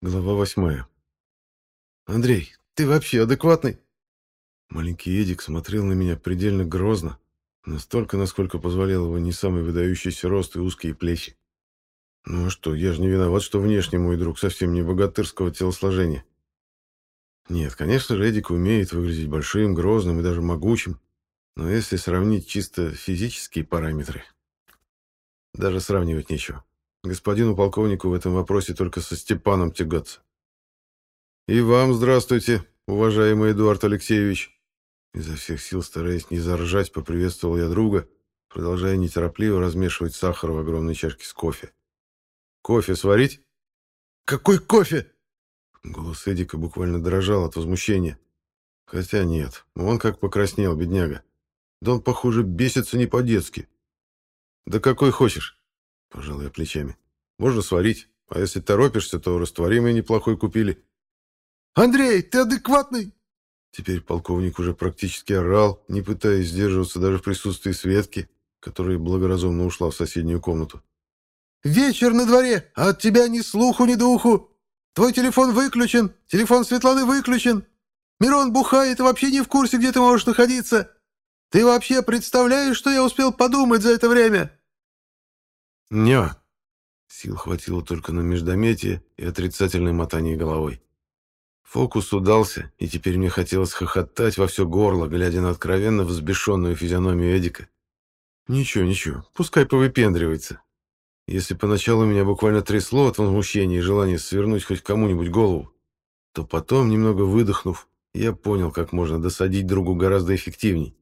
Глава восьмая. «Андрей, ты вообще адекватный?» Маленький Эдик смотрел на меня предельно грозно, настолько, насколько позволял его не самый выдающийся рост и узкие плечи. Ну а что, я же не виноват, что внешне мой друг совсем не богатырского телосложения. Нет, конечно же, Эдик умеет выглядеть большим, грозным и даже могучим, но если сравнить чисто физические параметры, даже сравнивать нечего. Господину полковнику в этом вопросе только со Степаном тягаться. «И вам здравствуйте, уважаемый Эдуард Алексеевич!» Изо всех сил, стараясь не заржать, поприветствовал я друга, продолжая неторопливо размешивать сахар в огромной чашке с кофе. «Кофе сварить?» «Какой кофе?» Голос Эдика буквально дрожал от возмущения. Хотя нет, он как покраснел, бедняга. Да он, похоже, бесится не по-детски. «Да какой хочешь?» Пожал я плечами. Можно сварить, а если торопишься, то растворимый неплохой купили. Андрей, ты адекватный? Теперь полковник уже практически орал, не пытаясь сдерживаться даже в присутствии Светки, которая благоразумно ушла в соседнюю комнату. «Вечер на дворе, а от тебя ни слуху, ни духу. Твой телефон выключен, телефон Светланы выключен. Мирон бухает и вообще не в курсе, где ты можешь находиться. Ты вообще представляешь, что я успел подумать за это время?» «Не». Сил хватило только на междометие и отрицательное мотание головой. Фокус удался, и теперь мне хотелось хохотать во все горло, глядя на откровенно взбешенную физиономию Эдика. Ничего, ничего, пускай повыпендривается. Если поначалу меня буквально трясло от возмущения и желания свернуть хоть кому-нибудь голову, то потом, немного выдохнув, я понял, как можно досадить другу гораздо эффективней.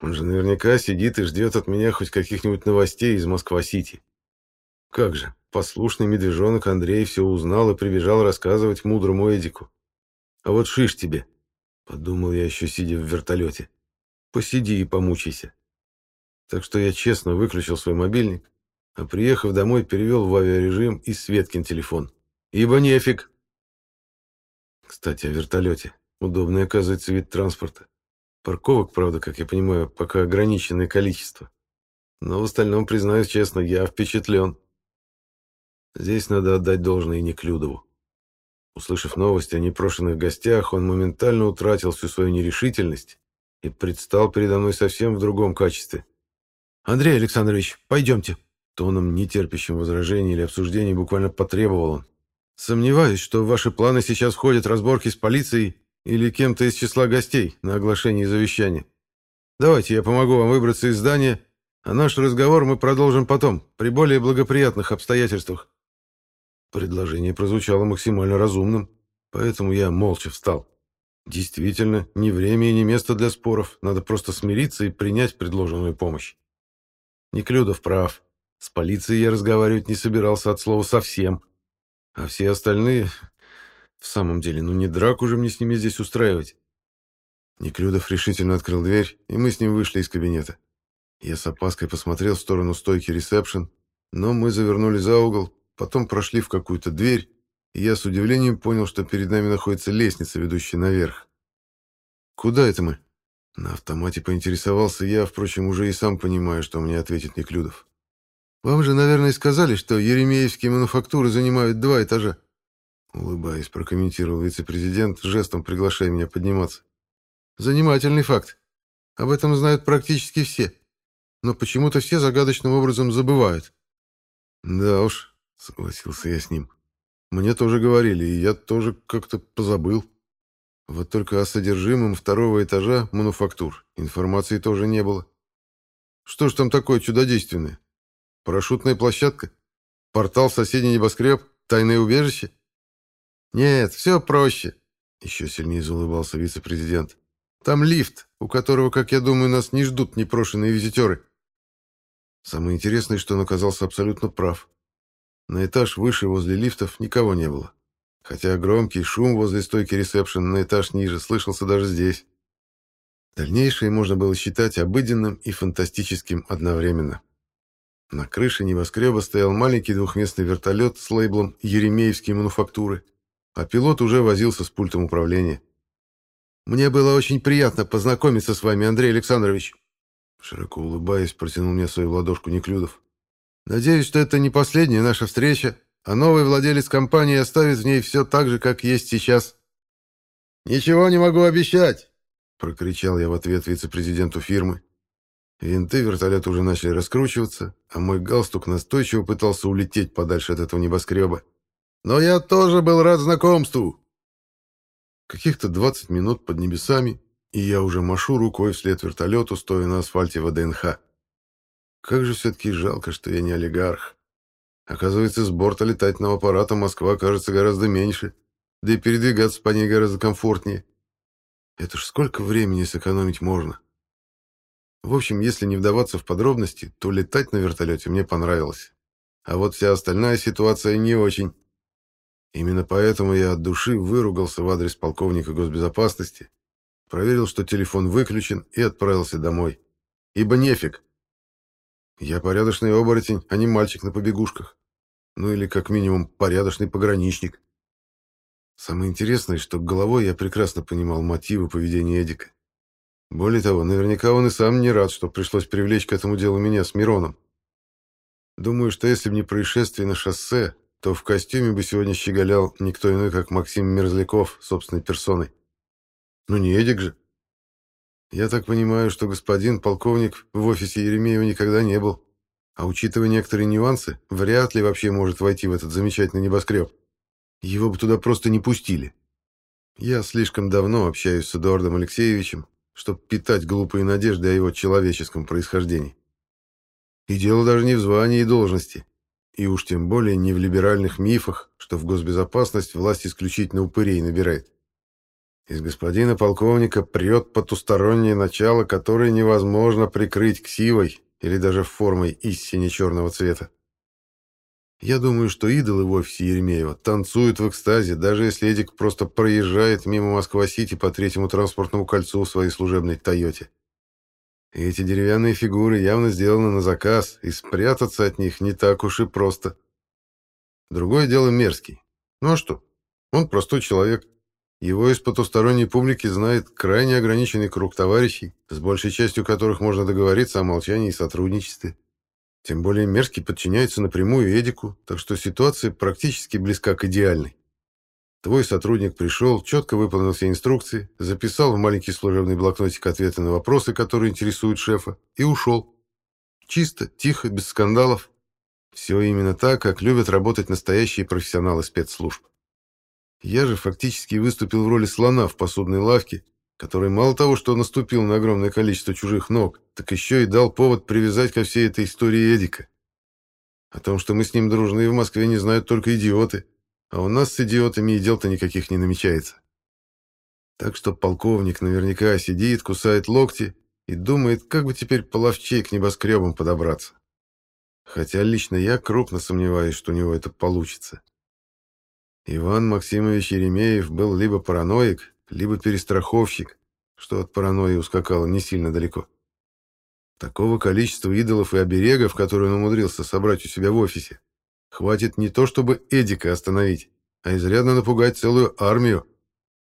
Он же наверняка сидит и ждет от меня хоть каких-нибудь новостей из Москва-Сити. Как же, послушный медвежонок Андрей все узнал и прибежал рассказывать мудрому Эдику. А вот шиш тебе, подумал я еще сидя в вертолете. Посиди и помучайся. Так что я честно выключил свой мобильник, а приехав домой, перевел в авиарежим и Светкин телефон. Ибо нефиг. Кстати, о вертолете. Удобный, оказывается, вид транспорта. Парковок, правда, как я понимаю, пока ограниченное количество. Но в остальном, признаюсь честно, я впечатлен. Здесь надо отдать должное и Неклюдову. Услышав новости о непрошенных гостях, он моментально утратил всю свою нерешительность и предстал передо мной совсем в другом качестве. «Андрей Александрович, пойдемте!» Тоном, нетерпящим возражений или обсуждений, буквально потребовал он. «Сомневаюсь, что в ваши планы сейчас входят разборки с полицией или кем-то из числа гостей на оглашении завещания. Давайте я помогу вам выбраться из здания, а наш разговор мы продолжим потом, при более благоприятных обстоятельствах». Предложение прозвучало максимально разумным, поэтому я молча встал. Действительно, ни время и ни место для споров, надо просто смириться и принять предложенную помощь. Неклюдов прав. С полицией я разговаривать не собирался от слова совсем. А все остальные в самом деле, ну не драку же мне с ними здесь устраивать. Неклюдов решительно открыл дверь, и мы с ним вышли из кабинета. Я с опаской посмотрел в сторону стойки ресепшн, но мы завернули за угол, потом прошли в какую-то дверь, и я с удивлением понял, что перед нами находится лестница, ведущая наверх. «Куда это мы?» На автомате поинтересовался я, впрочем, уже и сам понимаю, что мне ответит Неклюдов. «Вам же, наверное, сказали, что еремеевские мануфактуры занимают два этажа?» Улыбаясь, прокомментировал вице-президент, жестом приглашая меня подниматься. Занимательный факт. Об этом знают практически все. Но почему-то все загадочным образом забывают. Да уж, согласился я с ним. Мне тоже говорили, и я тоже как-то позабыл. Вот только о содержимом второго этажа мануфактур информации тоже не было. Что ж там такое чудодейственное? Парашютная площадка? Портал в соседний небоскреб? Тайное убежище? «Нет, все проще», — еще сильнее заулыбался вице-президент. «Там лифт, у которого, как я думаю, нас не ждут непрошенные визитеры». Самое интересное, что он оказался абсолютно прав. На этаж выше возле лифтов никого не было. Хотя громкий шум возле стойки ресепшн на этаж ниже слышался даже здесь. Дальнейшее можно было считать обыденным и фантастическим одновременно. На крыше небоскреба стоял маленький двухместный вертолет с лейблом «Еремеевские мануфактуры», а пилот уже возился с пультом управления. «Мне было очень приятно познакомиться с вами, Андрей Александрович», широко улыбаясь, протянул мне свою ладошку Неклюдов. «Надеюсь, что это не последняя наша встреча, а новый владелец компании оставит в ней все так же, как есть сейчас. «Ничего не могу обещать!» — прокричал я в ответ вице-президенту фирмы. Винты вертолета уже начали раскручиваться, а мой галстук настойчиво пытался улететь подальше от этого небоскреба. «Но я тоже был рад знакомству!» Каких-то 20 минут под небесами, и я уже машу рукой вслед вертолету, стоя на асфальте ВДНХ. Как же все-таки жалко, что я не олигарх. Оказывается, с борта летательного аппарата Москва кажется гораздо меньше, да и передвигаться по ней гораздо комфортнее. Это ж сколько времени сэкономить можно. В общем, если не вдаваться в подробности, то летать на вертолете мне понравилось. А вот вся остальная ситуация не очень. Именно поэтому я от души выругался в адрес полковника госбезопасности, проверил, что телефон выключен, и отправился домой. Ибо нефиг. Я порядочный оборотень, а не мальчик на побегушках. Ну или как минимум порядочный пограничник. Самое интересное, что головой я прекрасно понимал мотивы поведения Эдика. Более того, наверняка он и сам не рад, что пришлось привлечь к этому делу меня с Мироном. Думаю, что если бы не происшествие на шоссе, то в костюме бы сегодня щеголял никто иной, как Максим Мерзляков собственной персоной. Ну не Эдик же. Я так понимаю, что господин полковник в офисе Еремеева никогда не был а учитывая некоторые нюансы, вряд ли вообще может войти в этот замечательный небоскреб. Его бы туда просто не пустили. Я слишком давно общаюсь с Эдуардом Алексеевичем, чтобы питать глупые надежды о его человеческом происхождении. И дело даже не в звании и должности, и уж тем более не в либеральных мифах, что в госбезопасность власть исключительно упырей набирает. Из господина полковника прет потустороннее начало, которое невозможно прикрыть ксивой или даже формой из сине-черного цвета. Я думаю, что идолы в офисе Еремеева танцуют в экстазе, даже если Эдик просто проезжает мимо Москва-Сити по третьему транспортному кольцу в своей служебной «Тойоте». Эти деревянные фигуры явно сделаны на заказ, и спрятаться от них не так уж и просто. Другое дело мерзкий. Ну а что? Он простой человек, его из потусторонней публики знает крайне ограниченный круг товарищей, с большей частью которых можно договориться о молчании и сотрудничестве. Тем более Мерзкий подчиняется напрямую Эдику, так что ситуация практически близка к идеальной. Твой сотрудник пришел, четко выполнил все инструкции, записал в маленький служебный блокнотик ответы на вопросы, которые интересуют шефа, и ушел. Чисто, тихо, без скандалов. Все именно так, как любят работать настоящие профессионалы спецслужб. Я же фактически выступил в роли слона в посудной лавке, который мало того, что наступил на огромное количество чужих ног, так еще и дал повод привязать ко всей этой истории Эдика. О том, что мы с ним дружны в Москве, не знают только идиоты, а у нас с идиотами и дел-то никаких не намечается. Так что полковник наверняка сидит, кусает локти и думает, как бы теперь половчей к небоскребам подобраться. Хотя лично я крупно сомневаюсь, что у него это получится. Иван Максимович Еремеев был либо параноик, либо перестраховщик, что от паранойи ускакало не сильно далеко. Такого количества идолов и оберегов, которые он умудрился собрать у себя в офисе, хватит не то чтобы Эдика остановить, а изрядно напугать целую армию.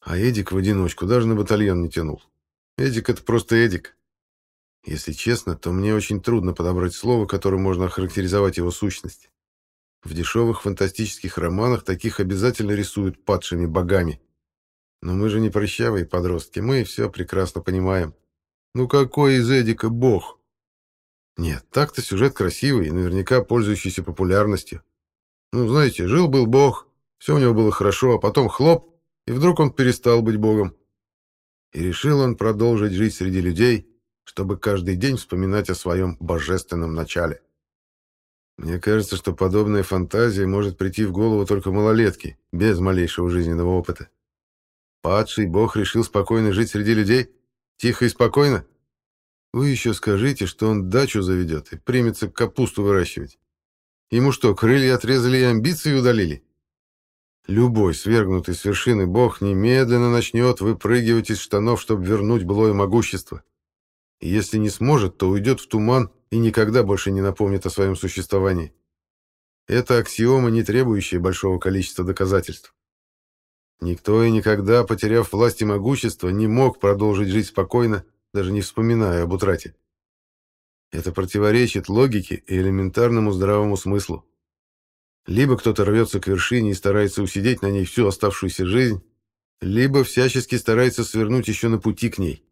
А Эдик в одиночку даже на батальон не тянул. Эдик — это просто Эдик. Если честно, то мне очень трудно подобрать слово, которым можно охарактеризовать его сущность. В дешевых фантастических романах таких обязательно рисуют падшими богами. Но мы же не прыщавые подростки, мы все прекрасно понимаем. Ну какой из Эдика бог? Нет, так-то сюжет красивый и наверняка пользующийся популярностью. Ну, знаете, жил-был бог, все у него было хорошо, а потом хлоп, и вдруг он перестал быть богом. И решил он продолжить жить среди людей, чтобы каждый день вспоминать о своем божественном начале. Мне кажется, что подобная фантазия может прийти в голову только малолетке, без малейшего жизненного опыта. Падший бог решил спокойно жить среди людей? Тихо и спокойно? Вы еще скажите, что он дачу заведет и примется капусту выращивать. Ему что, крылья отрезали и амбиции удалили? Любой свергнутый с вершины бог немедленно начнет выпрыгивать из штанов, чтобы вернуть былое могущество. И если не сможет, то уйдет в туман и никогда больше не напомнит о своем существовании. Это аксиома, не требующая большого количества доказательств. Никто и никогда, потеряв власть и могущество, не мог продолжить жить спокойно, даже не вспоминая об утрате. Это противоречит логике и элементарному здравому смыслу. Либо кто-то рвется к вершине и старается усидеть на ней всю оставшуюся жизнь, либо всячески старается свернуть еще на пути к ней.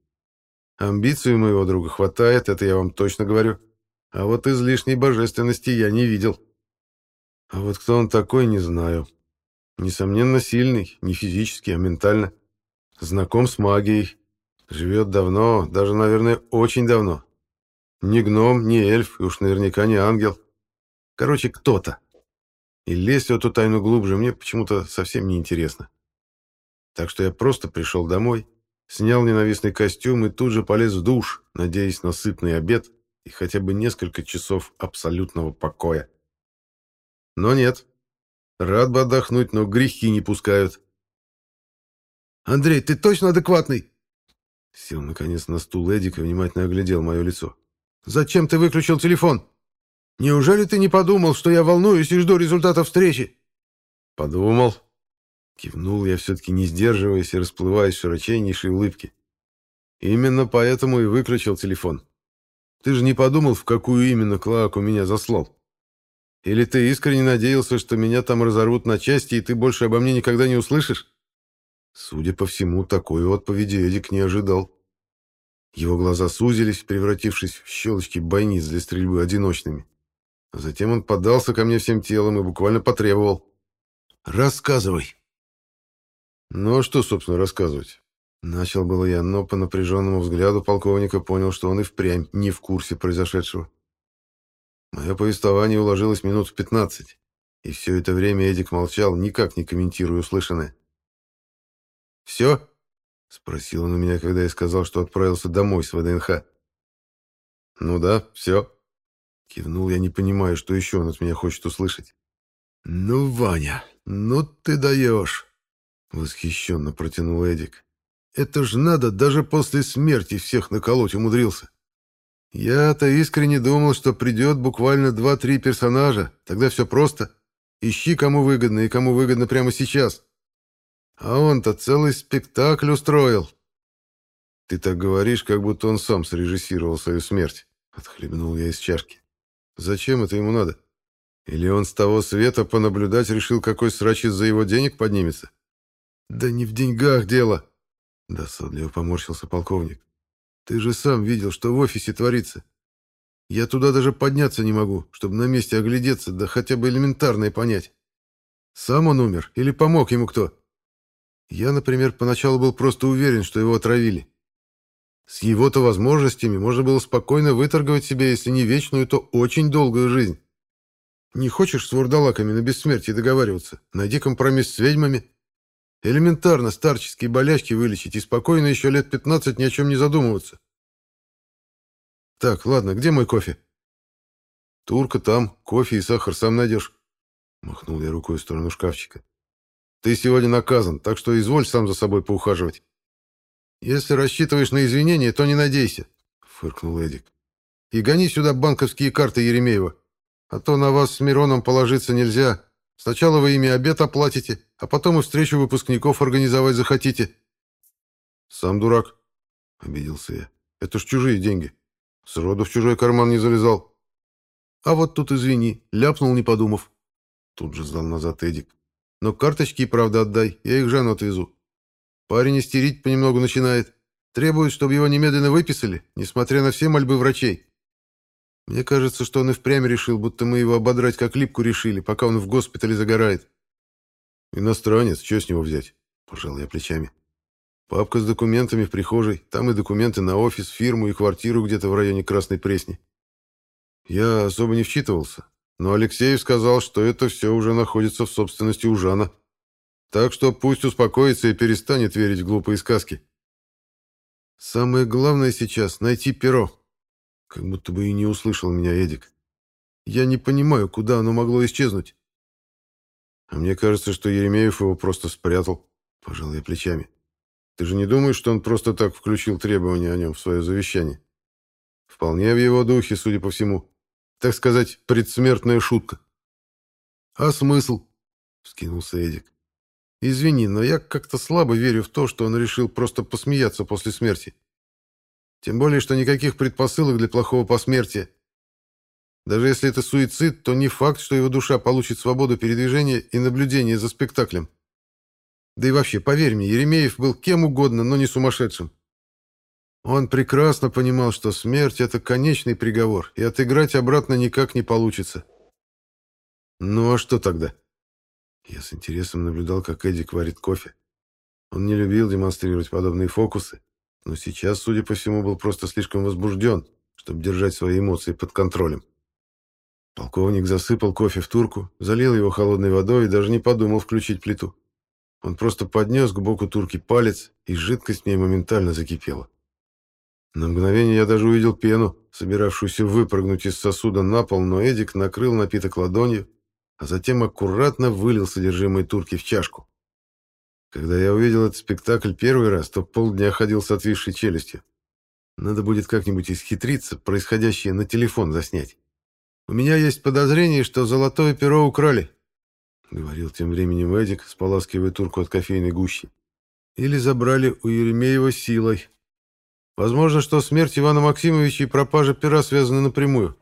Амбиций у моего друга хватает, это я вам точно говорю. А вот излишней божественности я не видел. А вот кто он такой, не знаю. Несомненно, сильный, не физически, а ментально. Знаком с магией. Живет давно, даже, наверное, очень давно. Ни гном, ни эльф, и уж наверняка не ангел. Короче, кто-то. И лезть в эту тайну глубже мне почему-то совсем не интересно. Так что я просто пришел домой, снял ненавистный костюм и тут же полез в душ, надеясь на сытный обед и хотя бы несколько часов абсолютного покоя. Но нет. Рад бы отдохнуть, но грехи не пускают. «Андрей, ты точно адекватный?» Сел, наконец, на стул Эдик и внимательно оглядел мое лицо. «Зачем ты выключил телефон? Неужели ты не подумал, что я волнуюсь и жду результата встречи?» «Подумал». Кивнул я, все-таки не сдерживаясь и расплываясь в широчайнейшей улыбке. «Именно поэтому и выключил телефон. Ты же не подумал, в какую именно клаку меня заслал? Или ты искренне надеялся, что меня там разорвут на части, и ты больше обо мне никогда не услышишь?» Судя по всему, такой отповеди Эдик не ожидал. Его глаза сузились, превратившись в щелочки бойниц для стрельбы одиночными. А затем он подался ко мне всем телом и буквально потребовал. «Рассказывай». Ну, а что, собственно, рассказывать? Начал было я, но по напряженному взгляду полковника понял, что он и впрямь не в курсе произошедшего. Мое повествование уложилось минут в пятнадцать, и все это время Эдик молчал, никак не комментируя услышанное. «Все?» — спросил он у меня, когда я сказал, что отправился домой с ВДНХ. «Ну да, все». Кивнул я, не понимая, что еще он от меня хочет услышать. «Ну, Ваня, ну ты даешь!» — восхищенно протянул Эдик. «Это ж надо, даже после смерти всех наколоть умудрился. Я-то искренне думал, что придет буквально два-три персонажа, тогда все просто. Ищи, кому выгодно и кому выгодно прямо сейчас. А он-то целый спектакль устроил. Ты так говоришь, как будто он сам срежиссировал свою смерть. Отхлебнул я из чашки. Зачем это ему надо? Или он с того света понаблюдать решил, какой срач из-за его денег поднимется? Да не в деньгах дело. Досадливо поморщился полковник. Ты же сам видел, что в офисе творится. Я туда даже подняться не могу, чтобы на месте оглядеться, да хотя бы элементарное понять. Сам он умер или помог ему кто? Я, например, поначалу был просто уверен, что его отравили. С его-то возможностями можно было спокойно выторговать себе, если не вечную, то очень долгую жизнь. Не хочешь с вурдалаками на бессмертие договариваться? Найди компромисс с ведьмами. Элементарно старческие болячки вылечить и спокойно еще лет 15 ни о чем не задумываться. Так, ладно, где мой кофе? Турка там, кофе и сахар сам найдешь. Махнул я рукой в сторону шкафчика. Ты сегодня наказан, так что изволь сам за собой поухаживать. Если рассчитываешь на извинения, то не надейся, фыркнул Эдик. И гони сюда банковские карты Еремеева, а то на вас с Мироном положиться нельзя. Сначала вы ими обед оплатите, а потом и встречу выпускников организовать захотите. Сам дурак, обиделся я. Это ж чужие деньги. Сроду в чужой карман не залезал. А вот тут извини, ляпнул, не подумав. Тут же сдал назад Эдик. Но карточки, правда, отдай, я их Жанну отвезу. Парень истерить понемногу начинает. Требует, чтобы его немедленно выписали, несмотря на все мольбы врачей. Мне кажется, что он и впрямь решил, будто мы его ободрать как липку решили, пока он в госпитале загорает. Иностранец, что с него взять? Пожал я плечами. Папка с документами в прихожей, там и документы на офис, фирму и квартиру где-то в районе Красной Пресни. Я особо не вчитывался, но Алексеев сказал, что это все уже находится в собственности у Жана. Так что пусть успокоится и перестанет верить в глупые сказки. Самое главное сейчас — найти перо. Как будто бы и не услышал меня Эдик. Я не понимаю, куда оно могло исчезнуть. А мне кажется, что Еремеев его просто спрятал, пожал я плечами. Ты же не думаешь, что он просто так включил требования о нем в свое завещание? Вполне в его духе, судя по всему так сказать, предсмертная шутка. «А смысл?» — вскинулся Эдик. «Извини, но я как-то слабо верю в то, что он решил просто посмеяться после смерти. Тем более, что никаких предпосылок для плохого посмертия. Даже если это суицид, то не факт, что его душа получит свободу передвижения и наблюдения за спектаклем. Да и вообще, поверь мне, Еремеев был кем угодно, но не сумасшедшим. Он прекрасно понимал, что смерть — это конечный приговор, и отыграть обратно никак не получится. Ну а что тогда? Я с интересом наблюдал, как Эдик варит кофе. Он не любил демонстрировать подобные фокусы, но сейчас, судя по всему, был просто слишком возбужден, чтобы держать свои эмоции под контролем. Полковник засыпал кофе в турку, залил его холодной водой и даже не подумал включить плиту. Он просто поднес к боку турки палец, и жидкость в ней моментально закипела. На мгновение я даже увидел пену, собиравшуюся выпрыгнуть из сосуда на пол, но Эдик накрыл напиток ладонью, а затем аккуратно вылил содержимое турки в чашку. Когда я увидел этот спектакль первый раз, то полдня ходил с отвисшей челюстью. Надо будет как-нибудь исхитриться, происходящее на телефон заснять. У меня есть подозрение, что золотое перо украли, — говорил тем временем Эдик, споласкивая турку от кофейной гущи. «Или забрали у Еремеева силой. Возможно, что смерть Ивана Максимовича и пропажа пера связаны напрямую.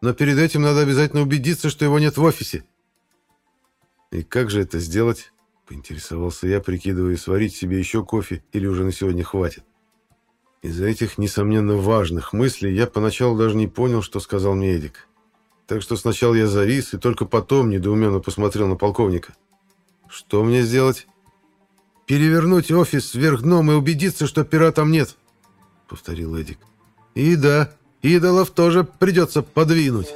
Но перед этим надо обязательно убедиться, что его нет в офисе». «И как же это сделать?» — поинтересовался я, прикидывая, сварить себе еще кофе или уже на сегодня хватит. Из-за этих, несомненно, важных мыслей я поначалу даже не понял, что сказал мне Эдик. Так что сначала я завис и только потом недоуменно посмотрел на полковника. «Что мне сделать?» «Перевернуть офис вверх дном и убедиться, что пера там нет», — повторил Эдик. «И да, идолов тоже придется подвинуть».